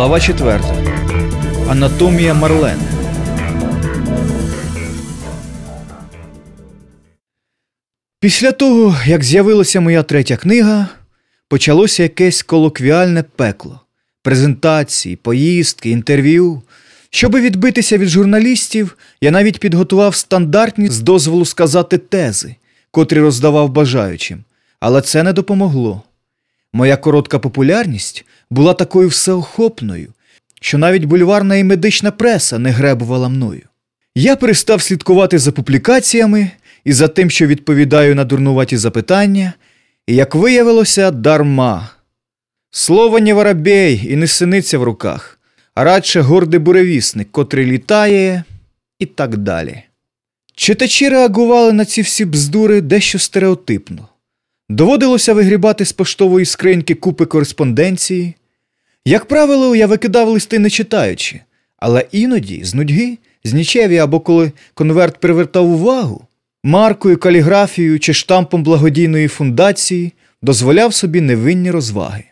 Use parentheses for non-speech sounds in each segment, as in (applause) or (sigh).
Глава 4. Анатомія Марлени. Після того, як з'явилася моя третя книга, почалося якесь колоквіальне пекло, презентації, поїздки, інтерв'ю. Щоби відбитися від журналістів, я навіть підготував стандартні з дозволу сказати тези, котрі роздавав бажаючим, але це не допомогло. Моя коротка популярність була такою всеохопною, що навіть бульварна і медична преса не гребувала мною. Я перестав слідкувати за публікаціями і за тим, що відповідаю на дурнуваті запитання, і, як виявилося, дарма. Слово не воробей і не синиця в руках, а радше гордий буревісник, котрий літає, і так далі. Читачі реагували на ці всі бздури дещо стереотипно. Доводилося вигрібати з поштової скриньки купи кореспонденції. Як правило, я викидав листи не читаючи, але іноді, з нудьги, з нічеві або коли конверт привертав увагу, маркою, каліграфією чи штампом благодійної фундації дозволяв собі невинні розваги.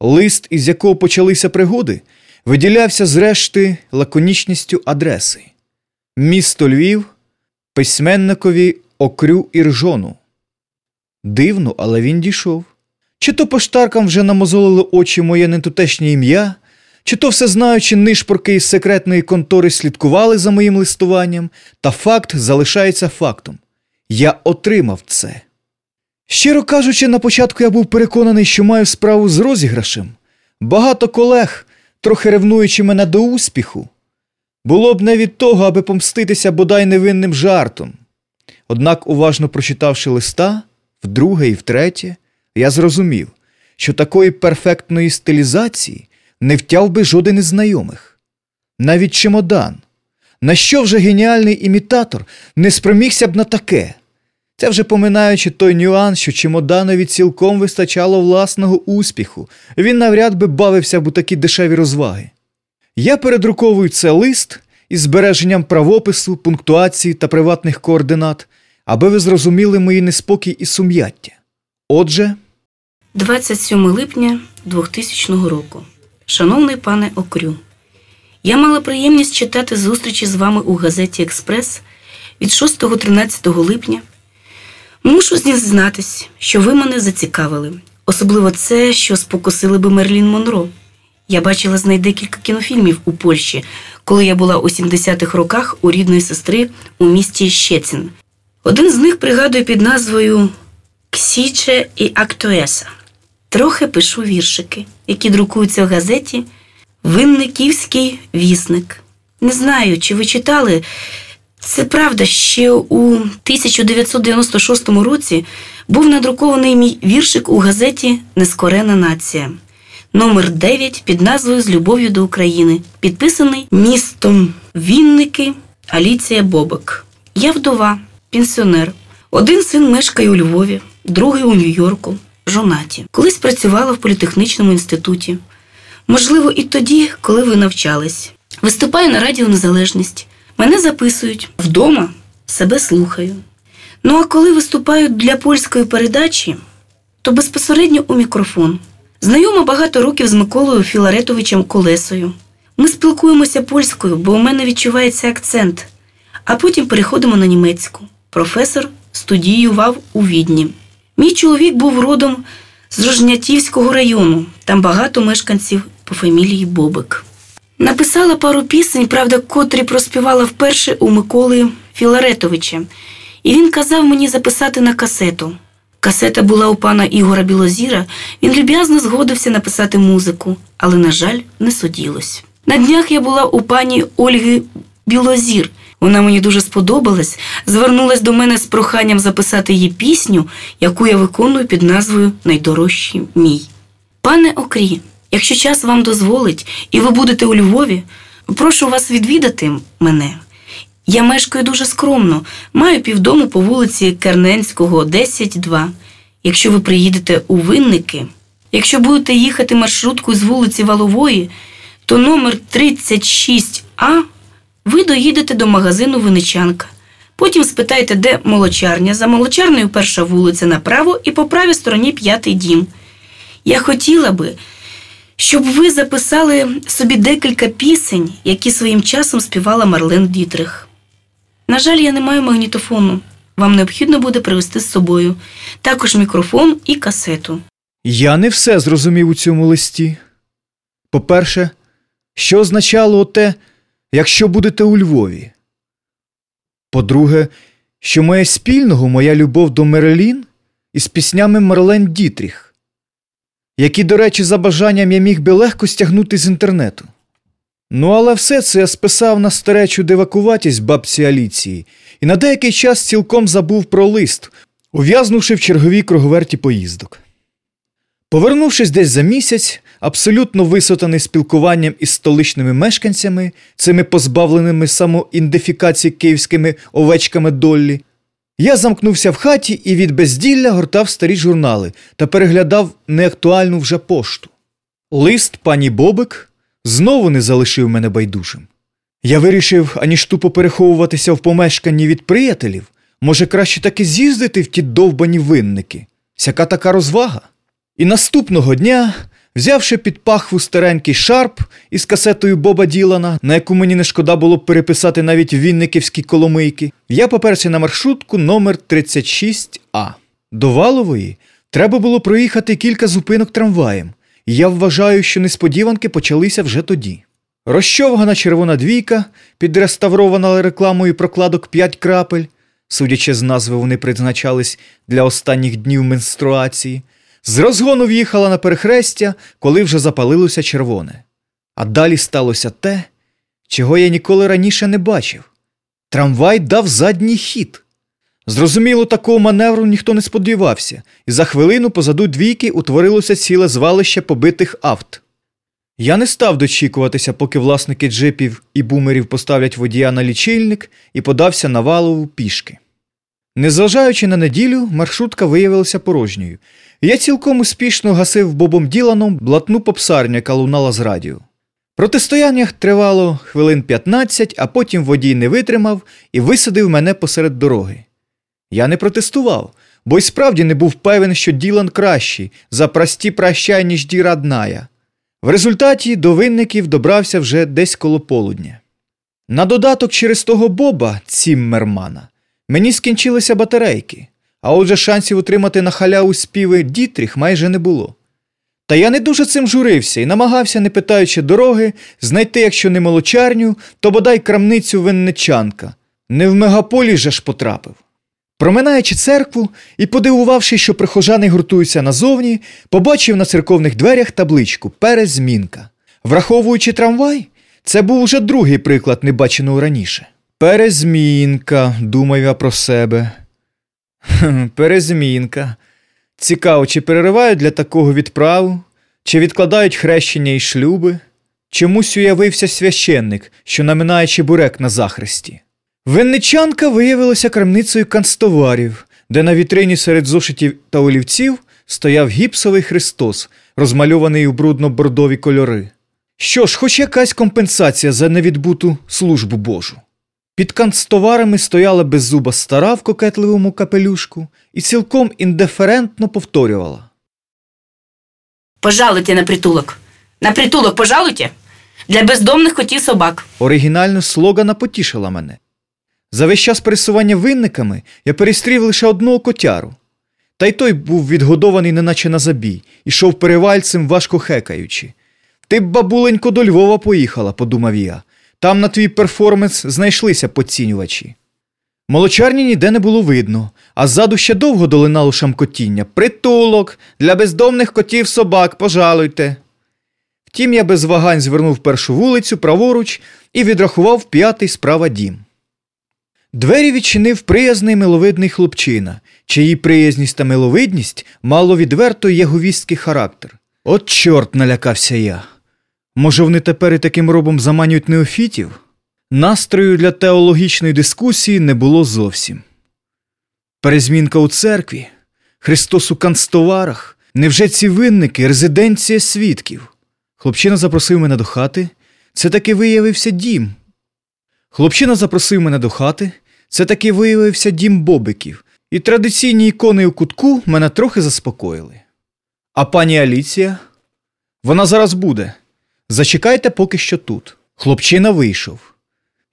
Лист, із якого почалися пригоди, виділявся зрешти лаконічністю адреси місто Львів, письменникові Окрю Іржону. Дивно, але він дійшов. Чи то поштаркам вже намозолили очі моє нетутешнє ім'я, чи то все знаючи нишпорки із секретної контори слідкували за моїм листуванням, та факт залишається фактом. Я отримав це. Щиро кажучи, на початку я був переконаний, що маю справу з розіграшем. Багато колег, трохи ревнуючи мене до успіху, було б не від того, аби помститися бодай невинним жартом. Однак, уважно прочитавши листа, вдруге і втретє, я зрозумів, що такої перфектної стилізації не втяв би жоден із знайомих. Навіть чемодан. На що вже геніальний імітатор не спромігся б на таке? Це вже поминаючи той нюанс, що чемоданові цілком вистачало власного успіху, він навряд би бавився б у такі дешеві розваги. Я передруковую це лист із збереженням правопису, пунктуації та приватних координат, аби ви зрозуміли мої неспокій і сум'яття. Отже, 27 липня 2000 року. Шановний пане Окрю, я мала приємність читати зустрічі з вами у газеті Експрес від 6-13 липня. Мушу зізнатись, що ви мене зацікавили, особливо це, що спокусили би Мерлін Монро. Я бачила з неї декілька кінофільмів у Польщі, коли я була у 70-х роках у рідної сестри у місті Щецін. Один з них пригадує під назвою Ксіче і Актуеса. Трохи пишу віршики, які друкуються в газеті Винниківський вісник. Не знаю, чи ви читали. Це правда, ще у 1996 році був надрукований мій віршик у газеті Нескорена нація. Номер 9 під назвою З любов'ю до України, підписаний містом Вінники Аліція Бобик. Я вдова, пенсіонер. Один син мешкає у Львові, другий у Нью-Йорку, жонаті. Колись працювала в політехнічному інституті. Можливо, і тоді, коли ви навчались. Виступаю на Радіо Незалежність. Мене записують вдома, себе слухаю. Ну а коли виступають для польської передачі, то безпосередньо у мікрофон. Знайома багато років з Миколою Філаретовичем Колесою. Ми спілкуємося польською, бо у мене відчувається акцент, а потім переходимо на німецьку. Професор студіював у Відні. Мій чоловік був родом з Рожнятівського району, там багато мешканців по фамілії Бобик. Написала пару пісень, правда, котрі проспівала вперше у Миколи Філаретовича, і він казав мені записати на касету. Касета була у пана Ігора Білозіра, він люб'язно згодився написати музику, але, на жаль, не суділось. На днях я була у пані Ольги Білозір. Вона мені дуже сподобалась, звернулась до мене з проханням записати її пісню, яку я виконую під назвою Найдорожчий мій. Пане Окрі, якщо час вам дозволить і ви будете у Львові, прошу вас відвідати мене. Я мешкаю дуже скромно, маю півдому по вулиці Керненського, 10-2. Якщо ви приїдете у Винники, якщо будете їхати маршруткою з вулиці Валової, то номер 36А ви доїдете до магазину Винничанка. Потім спитайте, де молочарня. За молочарнею перша вулиця направо і по правій стороні п'ятий дім. Я хотіла би, щоб ви записали собі декілька пісень, які своїм часом співала Марлен Дітрих. На жаль, я не маю магнітофону. Вам необхідно буде привезти з собою також мікрофон і касету. Я не все зрозумів у цьому листі. По-перше, що означало те, якщо будете у Львові? По-друге, що має спільного моя любов до Мерелін із піснями Марлен Дітріх, які, до речі, за бажанням я міг би легко стягнути з інтернету. Ну, але все це я списав на старечу дивакуватість бабці Аліції і на деякий час цілком забув про лист, ув'язнувши в черговій круговерті поїздок. Повернувшись десь за місяць, абсолютно висотаний спілкуванням із столичними мешканцями, цими позбавленими самоідентифікації київськими овечками Доллі, я замкнувся в хаті і від безділля гортав старі журнали та переглядав неактуальну вже пошту. Лист пані Бобик знову не залишив мене байдужим. Я вирішив, аніж тупо переховуватися в помешканні від приятелів, може краще таки з'їздити в ті довбані винники. Сяка така розвага. І наступного дня, взявши під пахву старенький шарп із касетою Боба Ділана, на яку мені не шкода було б переписати навіть винниківські коломийки, я поперся на маршрутку номер 36А. До Валової треба було проїхати кілька зупинок трамваєм, і я вважаю, що несподіванки почалися вже тоді. Розчовгана червона двійка, підреставрована рекламою прокладок 5 крапель, судячи з назви, вони призначались для останніх днів менструації, з розгону в'їхала на перехрестя, коли вже запалилося червоне. А далі сталося те, чого я ніколи раніше не бачив. Трамвай дав задній хід. Зрозуміло, такого маневру ніхто не сподівався, і за хвилину позаду двійки утворилося ціле звалище побитих авт. Я не став дочікуватися, поки власники джипів і бумерів поставлять водія на лічильник і подався на валову пішки. Незважаючи на неділю, маршрутка виявилася порожньою, я цілком успішно гасив бобом Діланом блатну попсарню, яка лунала з радіо. Протистояння тривало хвилин 15, а потім водій не витримав і висадив мене посеред дороги. Я не протестував, бо й справді не був певен, що Ділан кращий, за прості прощай, ніж ді радная. В результаті до винників добрався вже десь коло полудня. На додаток через того Боба, Ціммермана, мені скінчилися батарейки, а отже шансів отримати на халяву співи Дітріх майже не було. Та я не дуже цим журився і намагався, не питаючи дороги, знайти, якщо не молочарню, то бодай крамницю винничанка. Не в мегаполі же ж потрапив. Проминаючи церкву і подивувавши, що прихожани гуртуються назовні, побачив на церковних дверях табличку Перезмінка. Враховуючи трамвай, це був уже другий приклад небаченого раніше. Перезмінка, думав я про себе. (laughs) Перезмінка. Цікаво, чи переривають для такого відправу, чи відкладають хрещення і шлюби. Чомусь уявився священник, що наминає чебурек на захресті. Винничанка виявилася крамницею канцтоварів, де на вітрині серед зошитів та олівців стояв гіпсовий Христос, розмальований у брудно-бордові кольори. Що ж, хоч якась компенсація за невідбуту службу Божу. Під канцтоварами стояла беззуба стара в кокетливому капелюшку і цілком індиферентно повторювала. Пожалуйте на притулок. На притулок пожалуйте. Для бездомних котів собак. Оригінальна слогана потішила мене. За весь час пересування винниками я перестрів лише одного котяру. Та й той був відгодований неначе на забій, ішов перевальцем, важко хекаючи. Ти б, бабуленько, до Львова поїхала, подумав я. Там на твій перформанс знайшлися поцінювачі. Молочарні ніде не було видно, а ззаду ще довго долинало шамкотіння. Притулок! Для бездомних котів собак, пожалуйте. Втім, я без вагань звернув першу вулицю праворуч і відрахував п'ятий справа дім. Двері відчинив приязний миловидний хлопчина, чиї приязність та миловидність мало відверто єговістський характер. От чорт налякався я. Може, вони тепер і таким робом заманюють неофітів? Настрою для теологічної дискусії не було зовсім. Перезмінка у церкві, Христос у канцтоварах, невже ці винники резиденція свідків? Хлопчина запросив мене до хати. Це таки виявився дім. Хлопчина запросив мене до хати. Це таки виявився дім бобиків, і традиційні ікони у кутку мене трохи заспокоїли. А пані Аліція? Вона зараз буде. Зачекайте поки що тут. Хлопчина вийшов.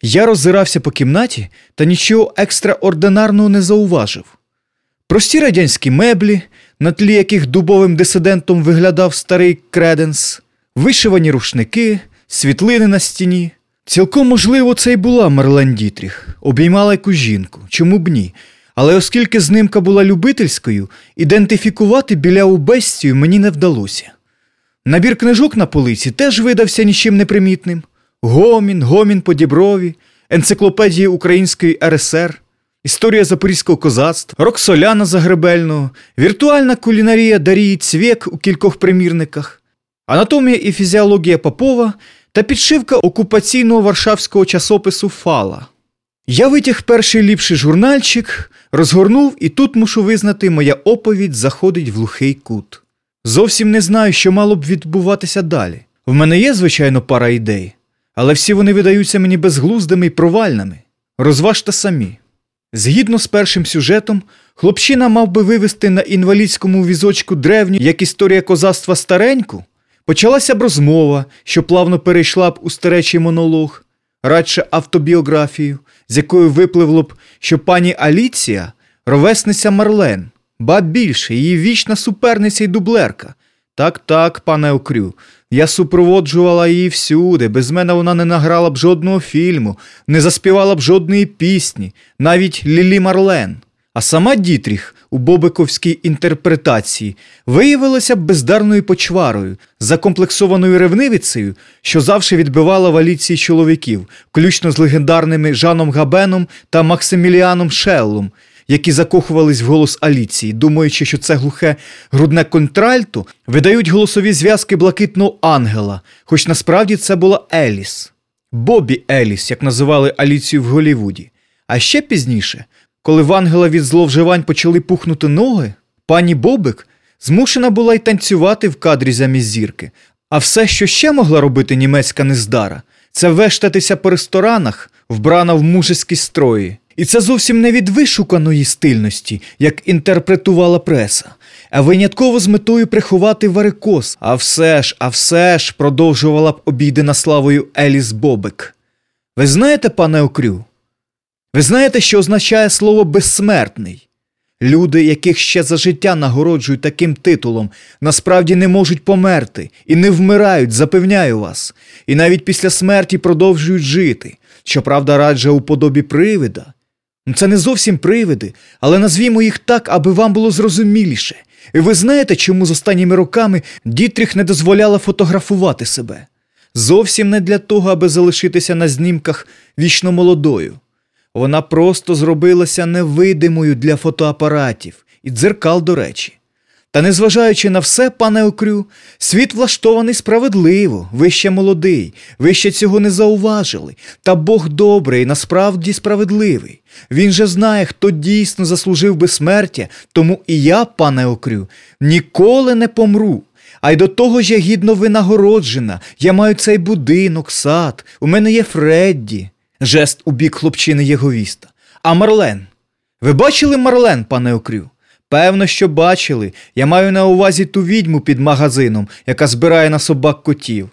Я роззирався по кімнаті та нічого екстраординарного не зауважив. Прості радянські меблі, на тлі яких дубовим дисидентом виглядав старий креденс, вишивані рушники, світлини на стіні. Цілком можливо, це й була Мерлен Дітріх, обіймала якусь жінку, чому б ні. Але оскільки знимка була любительською, ідентифікувати біляву бестію мені не вдалося. Набір книжок на полиці теж видався нічим непримітним. Гомін, гомін по Діброві, енциклопедії Української РСР, історія запорізького козацтва, Роксоляна Загребельного, віртуальна кулінарія Дарії Цвєк у кількох примірниках, анатомія і фізіологія Попова та підшивка окупаційного варшавського часопису Фала. Я витяг перший ліпший журнальчик, розгорнув, і тут мушу визнати, моя оповідь заходить в глухий кут. Зовсім не знаю, що мало б відбуватися далі. В мене є, звичайно, пара ідей, але всі вони видаються мені безглуздими і провальними. Розважте самі. Згідно з першим сюжетом, хлопчина мав би вивести на інвалідському візочку древню, як історія козацтва стареньку. Почалася б розмова, що плавно перейшла б у старечий монолог, радше автобіографію, з якою випливло б, що пані Аліція ровесниця Марлен, ба більше, її вічна суперниця й дублерка. Так, так, пане Окрю, я супроводжувала її всюди, без мене вона не награла б жодного фільму, не заспівала б жодної пісні, навіть Лілі Марлен. А сама Дітріх у Бобиковській інтерпретації виявилася б бездарною почварою, закомплексованою ревнивицею, що завжди відбивала в Аліції чоловіків, включно з легендарними Жаном Габеном та Максиміліаном Шеллом, які закохувались в голос Аліції, думаючи, що це глухе грудне контральто, видають голосові зв'язки блакитного ангела, хоч насправді це була Еліс. Бобі Еліс, як називали Аліцію в Голлівуді. А ще пізніше, коли в ангела від зловживань почали пухнути ноги, пані Бобик змушена була й танцювати в кадрі замість зірки. А все, що ще могла робити німецька нездара, це вештатися по ресторанах, вбрана в мужеські строї. І це зовсім не від вишуканої стильності, як інтерпретувала преса, а винятково з метою приховати варикоз. А все ж, а все ж, продовжувала б обійдена славою Еліс Бобик. Ви знаєте, пане Окрю? Ви знаєте, що означає слово безсмертний? Люди, яких ще за життя нагороджують таким титулом, насправді не можуть померти і не вмирають, запевняю вас, і навіть після смерті продовжують жити. Щоправда, радже у подобі привида. Ну, Це не зовсім привиди, але назвімо їх так, аби вам було зрозуміліше. І ви знаєте, чому з останніми роками Дітріх не дозволяла фотографувати себе? Зовсім не для того, аби залишитися на знімках вічно молодою. Вона просто зробилася невидимою для фотоапаратів і дзеркал, до речі. Та незважаючи на все, пане Окрю, світ влаштований справедливо, ви ще молодий, ви ще цього не зауважили. Та Бог добрий, насправді справедливий. Він же знає, хто дійсно заслужив безсмертя, тому і я, пане Окрю, ніколи не помру. А й до того ж я гідно винагороджена. Я маю цей будинок, сад, у мене є Фредді. Жест у бік хлопчини Єговіста. А Марлен? Ви бачили Марлен, пане Окрю? Певно, що бачили. Я маю на увазі ту відьму під магазином, яка збирає на собак котів.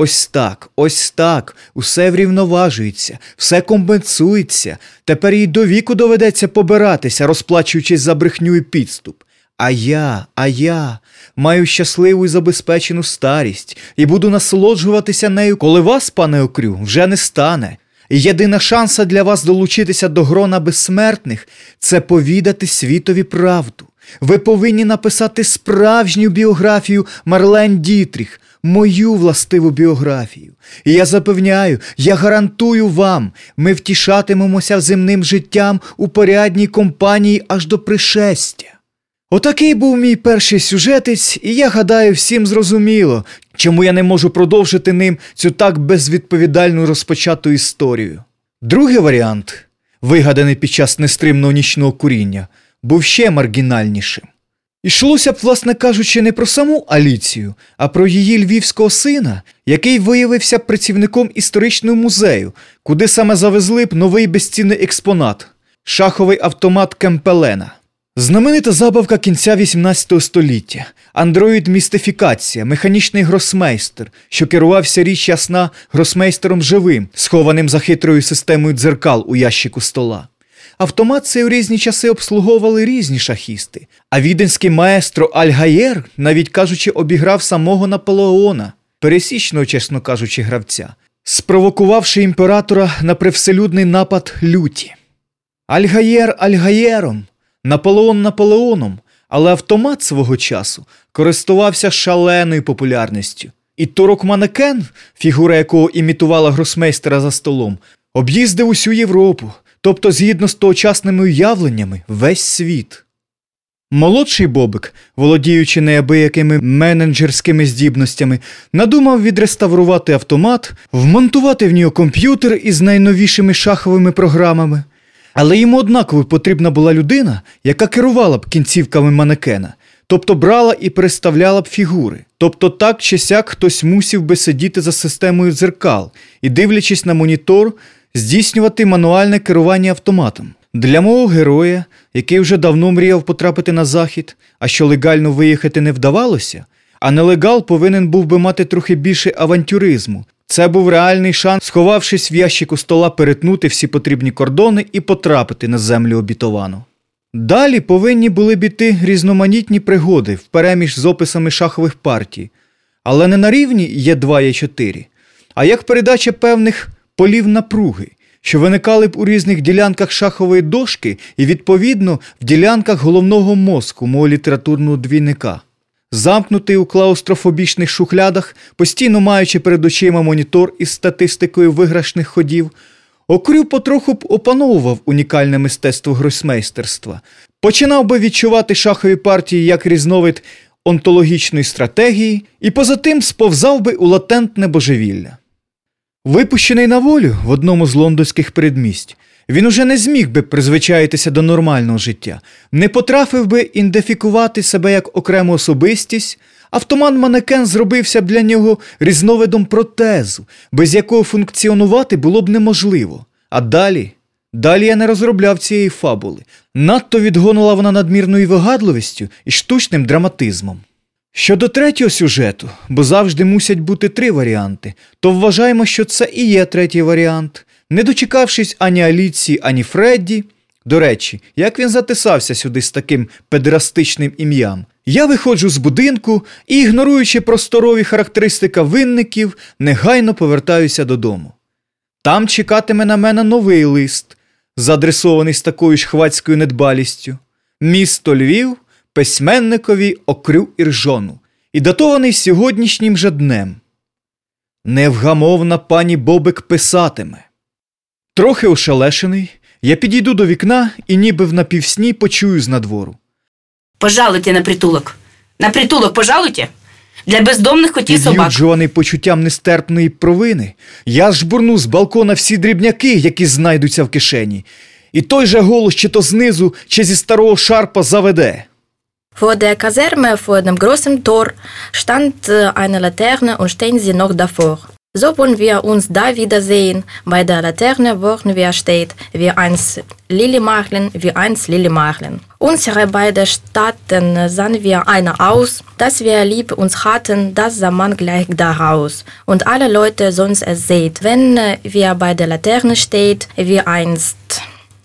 Ось так, ось так, усе врівноважується, все компенсується. Тепер їй до віку доведеться побиратися, розплачуючись за брехню і підступ. А я, а я маю щасливу і забезпечену старість і буду насолоджуватися нею, коли вас, пане Окрю, вже не стане. Єдина шанса для вас долучитися до грона безсмертних це повідати світові правду. Ви повинні написати справжню біографію Марлен Дітріх, мою властиву біографію. І я запевняю, я гарантую вам, ми втішатимемося земним життям у порядній компанії аж до пришестя. Отакий був мій перший сюжетець, і я гадаю, всім зрозуміло, чому я не можу продовжити ним цю так безвідповідальну розпочату історію. Другий варіант, вигаданий під час нестримного нічного куріння, був ще маргінальнішим. Ішлося б, власне кажучи, не про саму Аліцію, а про її львівського сина, який виявився працівником історичного музею, куди саме завезли б новий безцінний експонат шаховий автомат Кемпелена. Знаменита забавка кінця 18 століття, андроїд-містифікація, механічний гросмейстер, що керувався річ ясна гросмейстером живим, схованим за хитрою системою дзеркал у ящику стола. Автомат цей у різні часи обслуговували різні шахісти, а віденський маестро Альгаєр, навіть кажучи, обіграв самого Наполеона, пересічного, чесно кажучи, гравця, спровокувавши імператора на привселюдний напад люті. Альгаєр Альгаєром, Наполеон Наполеоном, але автомат свого часу користувався шаленою популярністю. І Торок Манекен, фігура якого імітувала гросмейстера за столом, об'їздив усю Європу, тобто, згідно з тогочасними уявленнями, весь світ. Молодший Бобик, володіючи неабиякими менеджерськими здібностями, надумав відреставрувати автомат, вмонтувати в нього комп'ютер із найновішими шаховими програмами. Але йому однаково потрібна була людина, яка керувала б кінцівками манекена, тобто брала і переставляла б фігури. Тобто так чи сяк хтось мусів би сидіти за системою дзеркал і, дивлячись на монітор, здійснювати мануальне керування автоматом. Для мого героя, який вже давно мріяв потрапити на захід, а що легально виїхати не вдавалося, а нелегал повинен був би мати трохи більше авантюризму. Це був реальний шанс, сховавшись в ящику стола, перетнути всі потрібні кордони і потрапити на землю обітовану. Далі повинні були б іти різноманітні пригоди впереміж з описами шахових партій, але не на рівні Є2 Є4, а як передача певних полів напруги, що виникали б у різних ділянках шахової дошки і, відповідно, в ділянках головного мозку мого літературного двійника. Замкнутий у клаустрофобічних шухлядах, постійно маючи перед очима монітор із статистикою виграшних ходів, Окрю потроху б опановував унікальне мистецтво гросмейстерства, починав би відчувати шахові партії як різновид онтологічної стратегії і поза тим сповзав би у латентне божевілля. Випущений на волю в одному з лондонських передмість, він уже не зміг би призвичаїтися до нормального життя, не потрафив би ідентифікувати себе як окрему особистість, автомат манекен зробився б для нього різновидом протезу, без якого функціонувати було б неможливо. А далі, далі я не розробляв цієї фабули. Надто відгонила вона надмірною вигадливістю і штучним драматизмом. Щодо третього сюжету, бо завжди мусять бути три варіанти, то вважаємо, що це і є третій варіант. Не дочекавшись ані Аліції, ані Фредді. До речі, як він затисався сюди з таким педерастичним ім'ям, я виходжу з будинку і, ігноруючи просторові характеристика винників, негайно повертаюся додому. Там чекатиме на мене новий лист, заадресований з такою ж хвацькою недбалістю. Місто Львів письменникові Окрю Іржону і датований сьогоднішнім же днем. Невгамовна пані Бобик писатиме. Трохи ошелешений, я підійду до вікна і ніби в напівсні почую з надвору. Пожалуйте на притулок. На притулок пожалуйте. Для бездомних котів собак. Під'юджуваний почуттям нестерпної провини, я жбурну з балкона всі дрібняки, які знайдуться в кишені, і той же голос чи то знизу, чи зі старого шарпа заведе. Vor der Kaserne vor dem großen Tor stand äh, eine Laterne und stehen sie noch davor. So wollen wir uns da wiedersehen. Bei der Laterne wollten wir steht, wie eins Lili Marlin, wie eins Lili Marlin. Unsere beiden Staaten sahen wir einer aus, dass wir lieb uns hatten, das sah man gleich daraus. Und alle Leute sonst es seht, wenn wir bei der Laterne steht, wie einst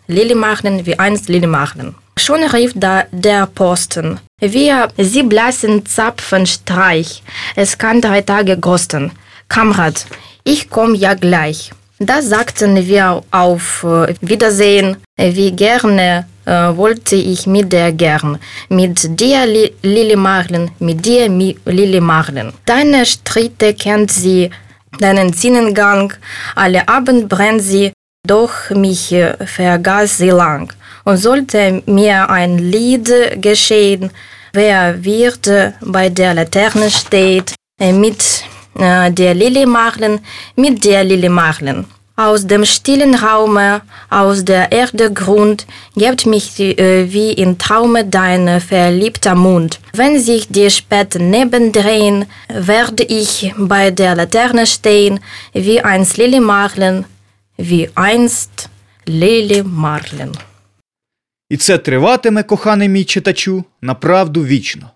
Lili Marlin, wie einst Lili Marlin. Schon rief da der Posten. Wir, Sie blassen Zapfenstreich. Es kann drei Tage kosten. Kamerad, ich komm ja gleich. Da sagten wir auf äh, Wiedersehen. Wie gerne äh, wollte ich mit der gern. Mit dir, Li Lili Marlin, mit dir, Mi Lili Marlin. Deine Stritte kennt sie, deinen Zinnengang. Alle Abend brennt sie, doch mich äh, vergaß sie lang. Und sollte mir ein Lied geschehen, wer wird äh, bei der Laterne steht, mit äh, der Lili Marlen, mit der Lili Marlen. Aus dem stillen Raume, aus der Erde Grund, gibt mich äh, wie in Traume dein verliebter Mund. Wenn sich die Späte nebendrehen, werde ich bei der Laterne stehen, wie einst Lili Marlen, wie einst Lili Marlen. І це триватиме, коханий мій читачу, направду вічно.